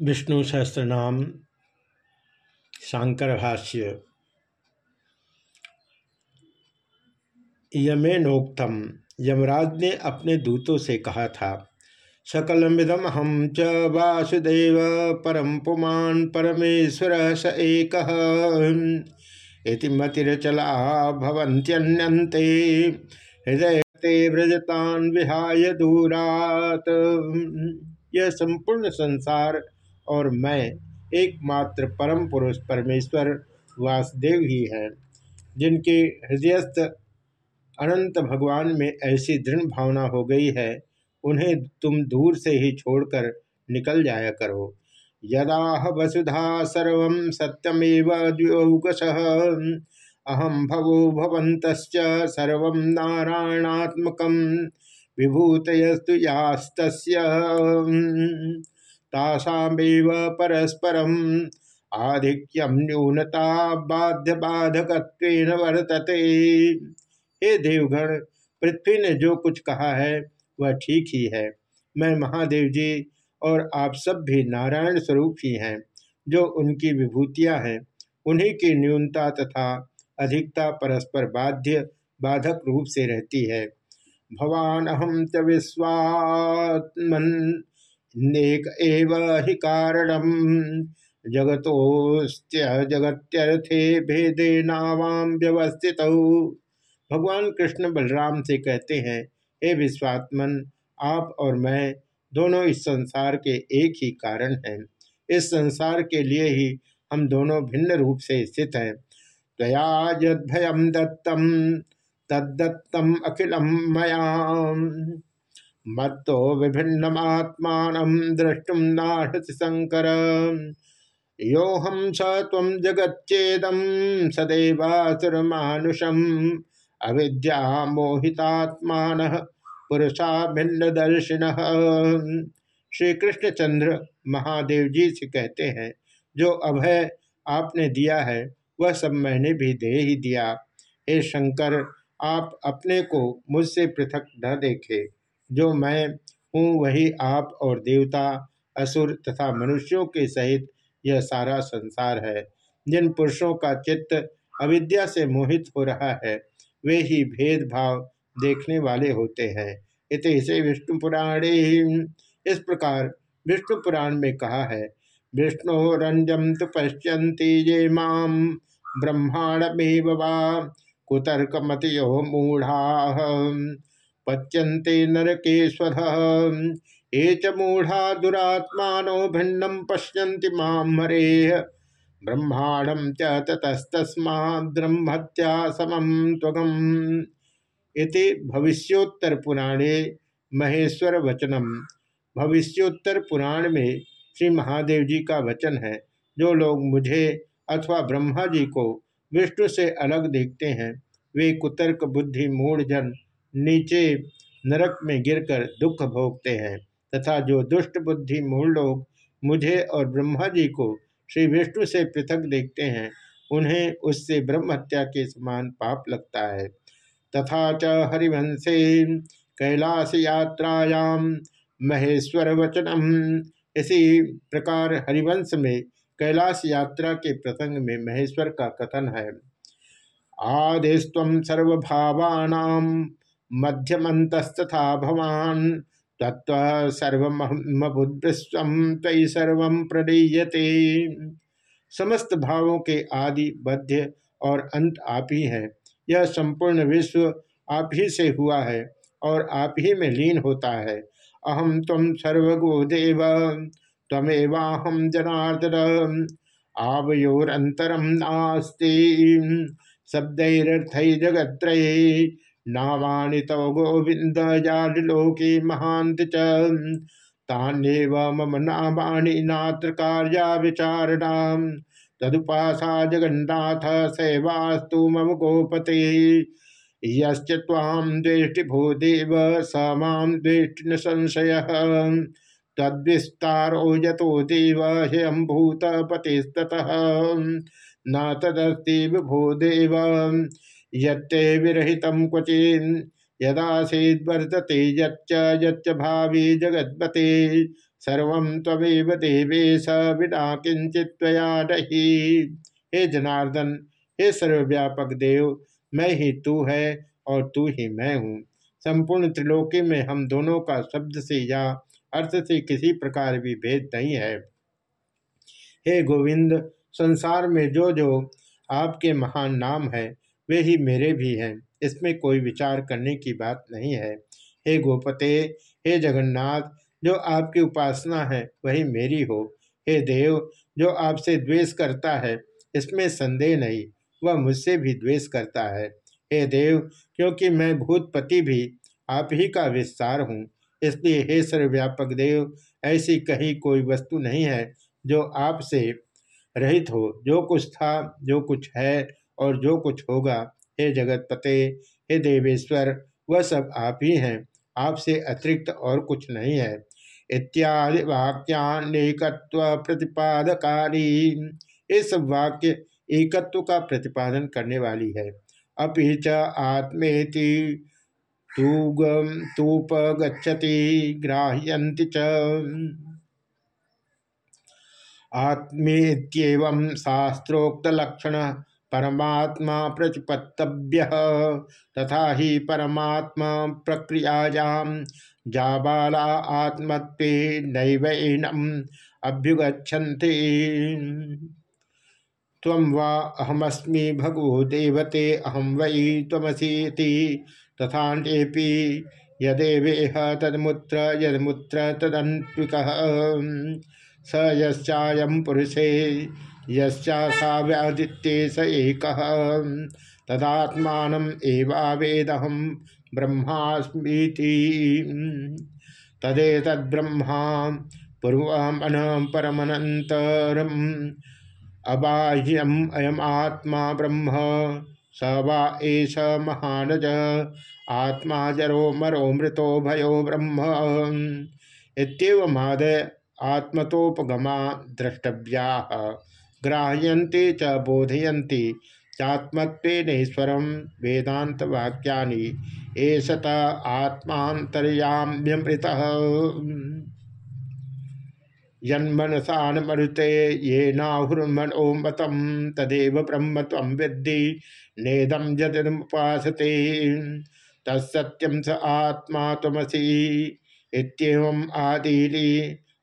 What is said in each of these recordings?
विष्णु सहस्त्रनाम शांकर भाष्य यमेनोक्तम यमराज ने अपने दूतों से कहा था सकलमिदम हम च वासुदेव परम पुमान परमेश्वर स एक। मतिरचला भवंत्यन्यन्ते हृदय ते व्रजतान विहाय दूरात। यह संपूर्ण संसार और मैं एकमात्र परम पुरुष परमेश्वर वासुदेव ही है, जिनके हृदयस्थ अनंत भगवान में ऐसी दृढ़ भावना हो गई है, उन्हें तुम दूर से ही छोड़कर निकल जाया करो। यदा वसुधा सर्व सत्यमेव द्योगश अहम भवो भवंत सर्व नारायणात्मक विभूतयस्तु यास्त तासामेव परस्परम। आधिक्यम न्यूनता बाध्य बाधक वर्तते। हे देवगण, पृथ्वी ने जो कुछ कहा है, वह ठीक ही है। मैं महादेव जी और आप सब भी नारायण स्वरूप ही हैं, जो उनकी विभूतियाँ हैं। उन्हीं की न्यूनता तथा अधिकता परस्पर बाध्य, बाधक रूप से रहती है। भवान अहम च विश्वात्मन। नेक एव हि कारणम। जगत्यर्थे भेदे नावाम व्यवस्थित। भगवान कृष्ण बलराम से कहते हैं, हे विश्वात्मन, आप और मैं दोनों इस संसार के एक ही कारण हैं। इस संसार के लिए ही हम दोनों भिन्न रूप से स्थित हैं। तया यदयम दत्तम, तद्दत्तम अखिलम मयाम। मत्तो विभिन्नमात्मान द्रष्टुम नाहति शंकर। योहम स तम जगच्चेदम सदैवासुरमानुषम। अविद्या मोहितात्मान पुरुषा भिन्न दर्शिन श्री कृष्णचंद्र महादेव जी से कहते हैं, जो अभय आपने दिया है, वह सब मैंने भी दे ही दिया। हे शंकर, आप अपने को मुझसे पृथक न देखे। जो मैं हूँ, वही आप और देवता, असुर तथा मनुष्यों के सहित यह सारा संसार है। जिन पुरुषों का चित्त अविद्या से मोहित हो रहा है, वे ही भेदभाव देखने वाले होते हैं। इसे विष्णु पुराणे इस प्रकार विष्णु पुराण में कहा है, विष्णु रंजम तो पश्यंती ये माम ब्रह्मांड ब्रह्मांडमेव वा कुतर्क मतो मूढ़ा। पच्यन्ते नरके स्वध ये च मूढ़ा दुरात्मा भिन्नम पश्यन्ति माम हरेह ब्रह्मांडम च ततस्तस्मा ब्रह्मत्या समम त्वगम। इति भविष्योत्तर पुराणे महेश्वर वचनम भविष्योत्तर पुराण में श्री महादेव जी का वचन है, जो लोग मुझे अथवा ब्रह्मा जी को विष्णु से अलग देखते हैं, वे कुतर्क बुद्धि मूढ़ जन नीचे नरक में गिरकर दुख भोगते हैं तथा जो दुष्ट बुद्धि मूल लोग मुझे और ब्रह्मा जी को श्री विष्णु से पृथक देखते हैं, उन्हें उससे ब्रह्म हत्या के समान पाप लगता है। तथा च हरिवंशे कैलाश यात्रायाम महेश्वर वचनम इसी प्रकार हरिवंश में कैलाश यात्रा के प्रसंग में महेश्वर का कथन है। आदिस्व सर्वभावानाम। मध्यमतस्तथा भवान। तत्व सर्वमबुद्धिस्व तय सर्व प्रदीयते। समस्त भावों के आदि मध्य और अंत आप ही है। यह संपूर्ण विश्व आप ही से हुआ है और आप ही में लीन होता है। अहम तम सर्वगो देव तमेवाहम जनार्दन। आवयोरंतरम नास्ती। शब्दैरर्थ जगत्रये नावानि तव गोविंद जालोके महांत तान्यव मम नामानि नात्र कार्या विचारणा। तदुपासा जगन्नाथ सैवास्तु मम गोपते। यम द्वेष्टि भूदेव स माँ द्वेष्टि न संशय। तद्विस्तारो यतो देव ह्यम भूतपतिस्ततः। न तदस्ति विभूदेव यत्ते विरहित क्वचिन। यदासीद्वर्तते यच्च भावी जगद्पते। सर्व तमेव देवेश बिना किंचित नहीं। हे जनार्दन, हे सर्वव्यापक देव, मैं ही तू है और तू ही मैं हूँ। संपूर्ण त्रिलोकी में हम दोनों का शब्द से या अर्थ से किसी प्रकार भी भेद नहीं है। हे गोविंद, संसार में जो जो आपके महान नाम है वे ही मेरे भी हैं। इसमें कोई विचार करने की बात नहीं है। हे गोपते, हे जगन्नाथ, जो आपकी उपासना है, वही मेरी हो। हे देव, जो आपसे द्वेष करता है, इसमें संदेह नहीं, वह मुझसे भी द्वेष करता है। हे देव, क्योंकि मैं भूतपति भी, आप ही का विस्तार हूँ। इसलिए हे सर्वव्यापक देव, ऐसी कहीं कोई वस्तु नहीं है, जो आपसे रहित हो। जो कुछ था, जो कुछ है और जो कुछ होगा, हे जगत पते, हे देवेश्वर, वह सब आप ही हैं। आपसे अतिरिक्त और कुछ नहीं है। इत्यादि वाक्यान्कत्व प्रतिपादकारी इस वाक्य एकत्व का प्रतिपादन करने वाली है। अभी च आत्मेति तूप गच्छति ग्राह्यन्ति च। आत्मेत्येवं शास्त्रोक्तलक्षण परमात्मा प्रतिपत्तव्य। तथा ही परमात्मा प्रक्रियायां जाबाला आत्मत्वे नैवैनम अभ्युगछन्ति तम वा अहमस्मी भगवो देवते अहम वै तमसीति तथापि यदेवेह तदमुत्र यदमुत्र तदन्विक स यश्चायं पुरुषे व्यादित्ये स एक। तदात्मान एवावेदहम ब्रह्मास्मीति। तदेतद्ब्रह्मा पूर्वमन परमनन्तरम्। अबाह्यम अयम आत्मा ब्रह्म, स वा एष महानज। आत्मा जरो मरो मृतो भयो ब्रह्म। इतमादय आत्मतोपगमा द्रष्टव्या। ग्राह्यन्ते च बोधयन्ति चात्मत्वेनेश्वर वेदांत वाक्यानि एषत आत्मातरयाम्यमृत यन्मनसानमरुते ये नाहुर्मनो मतम तदेव ब्रह्म तम विद्धि नेदम यदमुपासते तत्सत्यम स आत्मा तमसी आदिली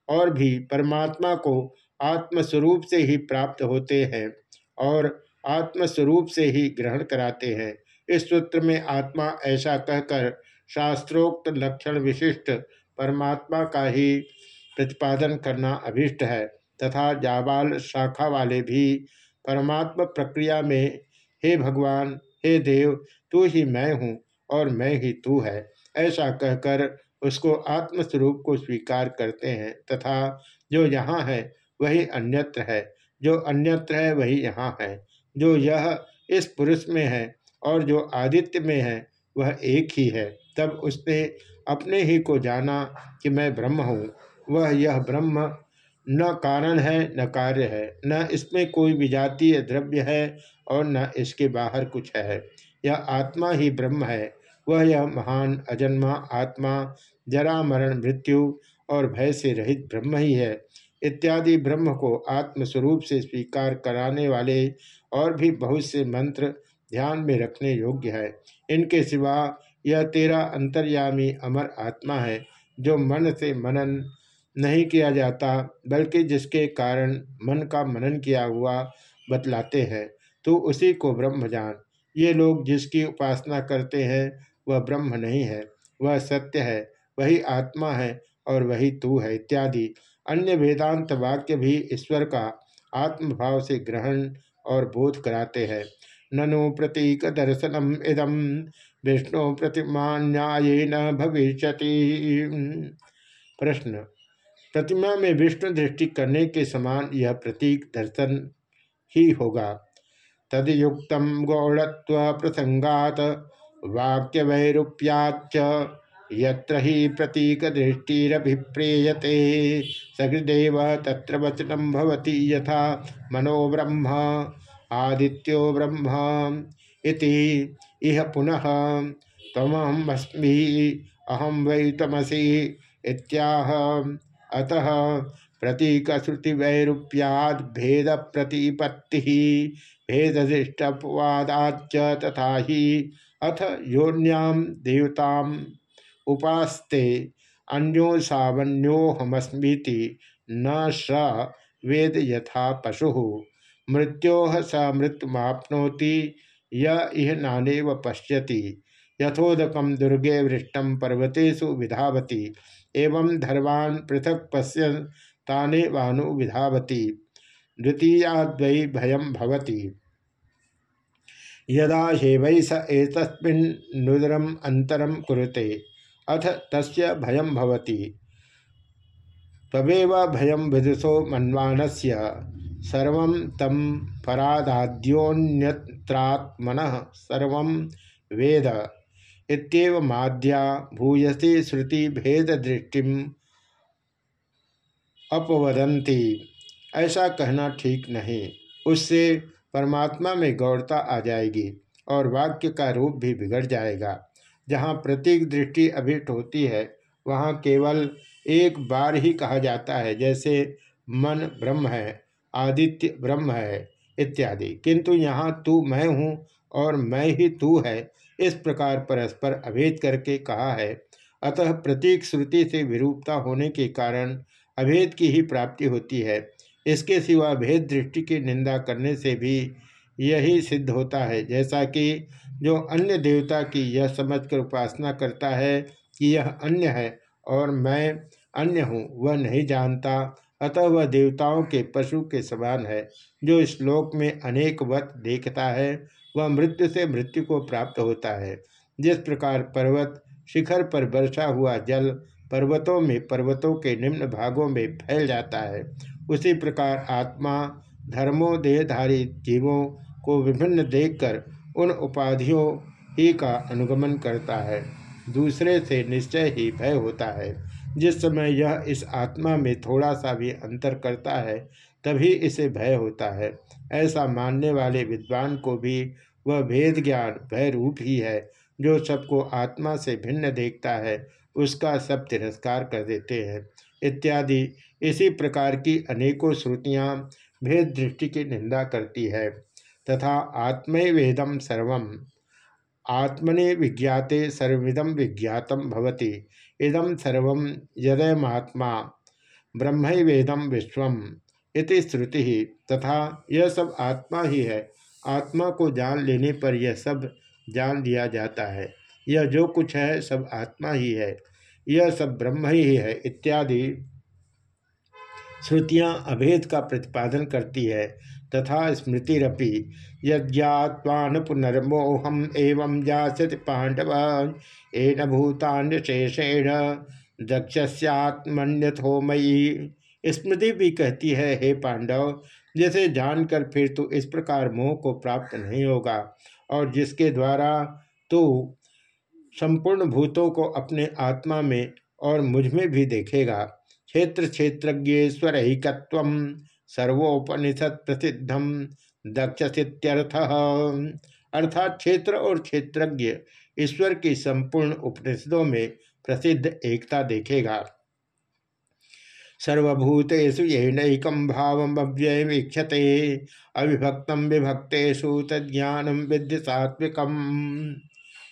और भी परमात्मा को आत्मस्वरूप से ही प्राप्त होते हैं और आत्मस्वरूप से ही ग्रहण कराते हैं। इस सूत्र में आत्मा ऐसा कहकर शास्त्रोक्त लक्षण विशिष्ट परमात्मा का ही प्रतिपादन करना अभिष्ट है तथा जाबाल शाखा वाले भी परमात्मा प्रक्रिया में, हे भगवान, हे देव, तू ही मैं हूँ और मैं ही तू है। ऐसा कहकर उसको आत्मस्वरूप को स्वीकार करते हैं तथा जो यहाँ है वही अन्यत्र है। जो अन्यत्र है, वही यहाँ है। जो यह इस पुरुष में है और जो आदित्य में है, वह एक ही है। तब उसने अपने ही को जाना कि मैं ब्रह्म हूँ। वह यह ब्रह्म न कारण है, न कार्य है। न इसमें कोई विजातीय द्रव्य है और न इसके बाहर कुछ है। यह आत्मा ही ब्रह्म है। वह यह महान अजन्मा आत्मा जरा मरण मृत्यु और भय से रहित ब्रह्म ही है। इत्यादि ब्रह्म को आत्मस्वरूप से स्वीकार कराने वाले और भी बहुत से मंत्र ध्यान में रखने योग्य है। इनके सिवा यह तेरा अंतर्यामी अमर आत्मा है, जो मन से मनन नहीं किया जाता, बल्कि जिसके कारण मन का मनन किया हुआ बतलाते हैं। तो उसी को ब्रह्म जान। ये लोग जिसकी उपासना करते हैं, वह ब्रह्म नहीं है। वह सत्य है, वही आत्मा है और वही तू है, इत्यादि। अन्य वेदांत वाक्य भी ईश्वर का आत्मभाव से ग्रहण और बोध कराते हैं। ननु प्रतीक दर्शनम इदम, विष्णु प्रतिमा न्याय न भविष्य प्रश्न, प्रतिमा में विष्णु दृष्टि करने के समान यह प्रतीक दर्शन ही होगा। तदयुक्त गौड़त्व प्रसंगात वाक्य वैरूप्याच यत्र ही प्रतीक दृष्टिरभिप्रेयते सगृदेव तत्र वचनम भवति यथा मनो ब्रह्म, आदित्यो ब्रह्म इति। इह पुनः तमहमस्मी अहम वै तमसी इत्याह। अतः प्रतीक श्रुति वैरूप्याद भेद प्रतिपत्ति तथा ही अथ योन्याम देवताम उपास्ते अन्यो सावन्योहमस्मीति न स वेद यथा पशु। मृत्यो स मृत्युमाप्नोति यह नानेव पश्यति। यथोदकम दुर्गे वृष्टम पर्वतेषु विधावती। एवं धर्वान् पृथक पश्य ताने वानु विधावती। द्वितीयाद्वै भयम भवति। यदा हेवै स एतस्मिन्नुदरम अंतरम कुरुते। अथ तस्य भयम भवति। तमेव भयम विदुषो मन्वानस्य। सर्व तम परादाद्योन्यत्रात्मन सर्व वेद। इतव माद्या भूयसी श्रुति भेद दृष्टि अपवदंती ऐसा कहना ठीक नहीं। उससे परमात्मा में गौरता आ जाएगी और वाक्य का रूप भी बिगड़ जाएगा। जहाँ प्रतीक दृष्टि अभिष्ट होती है, वहाँ केवल एक बार ही कहा जाता है, जैसे मन ब्रह्म है, आदित्य ब्रह्म है, इत्यादि। किंतु यहाँ तू मैं हूँ और मैं ही तू है, इस प्रकार परस्पर अभेद करके कहा है। अतः प्रतीक श्रुति से विरूपता होने के कारण अभेद की ही प्राप्ति होती है। इसके सिवा भेद दृष्टि की निंदा करने से भी यही सिद्ध होता है। जैसा कि जो अन्य देवता की यह समझकर उपासना करता है कि यह अन्य है और मैं अन्य हूँ, वह नहीं जानता। अतः वह देवताओं के पशु के समान है, जो श्लोक में अनेक वत देखता है, वह मृत्यु से मृत्यु को प्राप्त होता है। जिस प्रकार पर्वत शिखर पर वर्षा हुआ जल पर्वतों में पर्वतों के निम्न भागों में फैल जाता है, उसी प्रकार आत्मा, धर्मों, देहधारी जीवों को विभिन्न देखकर उन उपाधियों ही का अनुगमन करता है। दूसरे से निश्चय ही भय होता है। जिस समय यह इस आत्मा में थोड़ा सा भी अंतर करता है, तभी इसे भय होता है। ऐसा मानने वाले विद्वान को भी वह भेद ज्ञान भय रूप ही है, जो सबको आत्मा से भिन्न देखता है, उसका सब तिरस्कार कर देते हैं। इत्यादि, इसी प्रकार की अनेकों श्रुतियाँ भेद दृष्टि की निंदा करती है। तथा आत्मय वेदम सर्वम। आत्मने विज्ञाते सर्विदम विज्ञातम भवति। इदम सर्व यदयमात्मा। ब्रह्म वेदम विश्व इति श्रुति तथा यह सब आत्मा ही है। आत्मा को जान लेने पर यह सब जान दिया जाता है। यह जो कुछ है सब आत्मा ही है। यह सब ब्रह्म ही है इत्यादि श्रुतियाँ अभेद का प्रतिपादन करती है, तथा स्मृतिरपि यज्ञात्वान पुनर्मोहम एवं जासति पांडव एन भूतान्य शेषेण दक्षस्यात्मन्यथोमयी स्मृति भी कहती है, हे पांडव, जिसे जानकर फिर तू इस प्रकार मोह को प्राप्त नहीं होगा, और जिसके द्वारा तू संपूर्ण भूतों को अपने आत्मा में और मुझमें भी देखेगा क्षेत्र क्षेत्रज्ञेश्वर हिकत्व सर्वोपनिषद प्रसिद्धम दक्षसित्यर्थ। अर्थात क्षेत्र और क्षेत्रज्ञ ईश्वर की संपूर्ण उपनिषदों में प्रसिद्ध एकता देखेगा। सर्वभूतेषु येनैकं भावमव्यय वीक्षते, अविभक्त विभक्तेषु तज्ज्ञानं विद्य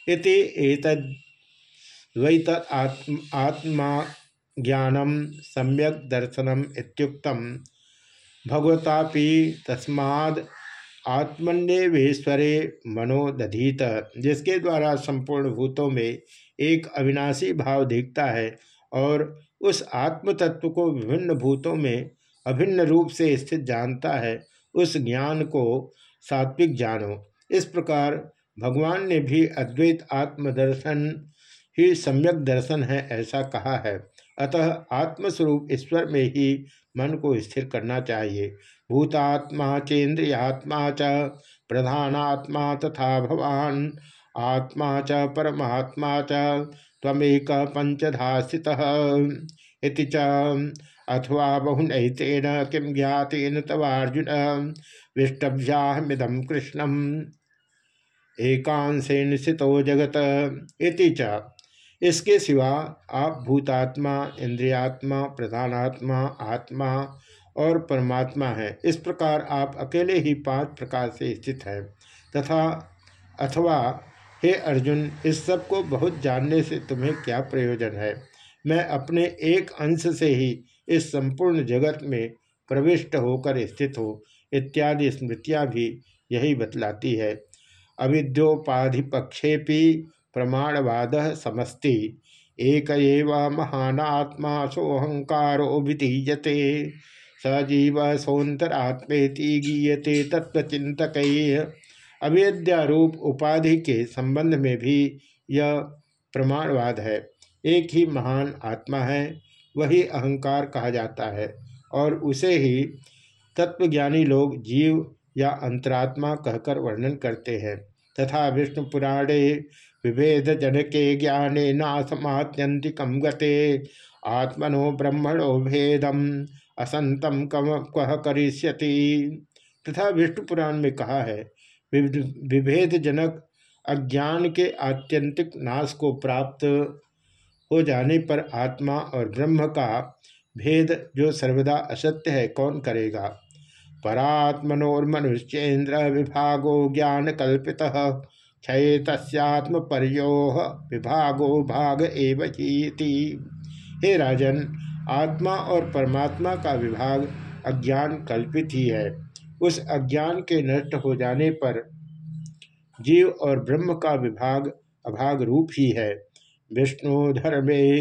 इति एतद्वैत आत्मा ज्ञानम सम्यक दर्शनम इत्युक्तम। भगवतापि तस्माद आत्मन्यवेश्वरे मनोदधीत। जिसके द्वारा संपूर्ण भूतों में एक अविनाशी भाव दिखता है और उस आत्म तत्व को विभिन्न भूतों में अभिन्न रूप से स्थित जानता है, उस ज्ञान को सात्विक जानो। इस प्रकार भगवान ने भी अद्वैत आत्मदर्शन ही सम्यक दर्शन है ऐसा कहा है। अतः आत्मस्वरूप ईश्वर में ही मन को स्थिर करना चाहिए। भूतात्मा, चेन्द्रियात्मा च, प्रधानात्मा तथा भवान, आत्मा च, परमात्मा च तमेक पंचधा स्थित अथवा बहुनैतेन किम ज्ञातेन तवार्जुन विष्टभ्याहमिदम कृष्णम। एकांशेन स्थितो जगत इति च। इसके सिवा आप भूतात्मा, इंद्रियात्मा, प्रधानात्मा, आत्मा और परमात्मा हैं। इस प्रकार आप अकेले ही पाँच प्रकार से स्थित हैं तथा अथवा, हे अर्जुन, इस सबको बहुत जानने से तुम्हें क्या प्रयोजन है? मैं अपने एक अंश से ही इस संपूर्ण जगत में प्रविष्ट होकर स्थित हो, इत्यादि स्मृतियाँ भी यही बतलाती है। अविद्योपाधिपक्षेपी प्रमाणवाद समस्ति। एक महानात्मा सोहंकारो विधीयते। सजीव सौंतरात्मेति गीयते तत्वचिंतक अवेद्यारूप उपाधि के संबंध में भी यह प्रमाणवाद है। एक ही महान आत्मा है, वही अहंकार कहा जाता है और उसे ही तत्वज्ञानी लोग जीव या अंतरात्मा कहकर वर्णन करते हैं। तथा विष्णु पुराणे विभेद जनके ज्ञाने नासमात्यंतिकम गते। आत्मनो ब्रह्मणो भेदम असंतम कम कह करिष्यति। तथा विष्णु पुराण में कहा है विभेद जनक अज्ञान के आत्यंतिक नाश को प्राप्त हो जाने पर आत्मा और ब्रह्म का भेद जो सर्वदा असत्य है, कौन करेगा? परात्मनोर्मनुष्येन्द्र विभागो ज्ञान कल्पित क्षय तस्यात्म विभागो भाग एव हे राजन, आत्मा और परमात्मा का विभाग अज्ञान कल्पित ही है। उस अज्ञान के नष्ट हो जाने पर जीव और ब्रह्म का विभाग अभाग रूप ही है। विष्णु धर्मे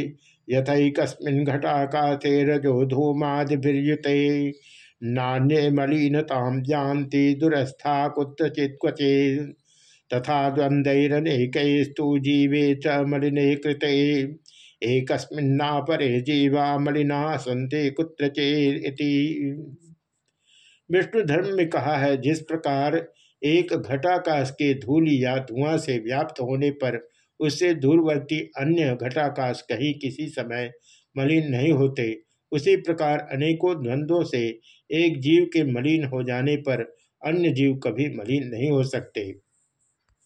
यथकस्मिन घटाकाशे रजो धूमादिर्युते नान्य मलिनताम जानती दुरस्था कुत्रचित क्वचे तथा द्वंद्वरनेकस्तु जीवे च मलिने कृते। जीवा मलिना संते कुत्रचेति विष्णु धर्म में कहा है, जिस प्रकार एक घटाकाश के धूल या धुआँ से व्याप्त होने पर उससे दूरवर्ती अन्य घटाकाश कहीं किसी समय मलिन नहीं होते, उसी प्रकार अनेकों द्वंद्वों से एक जीव के मलिन हो जाने पर अन्य जीव कभी मलिन नहीं हो सकते।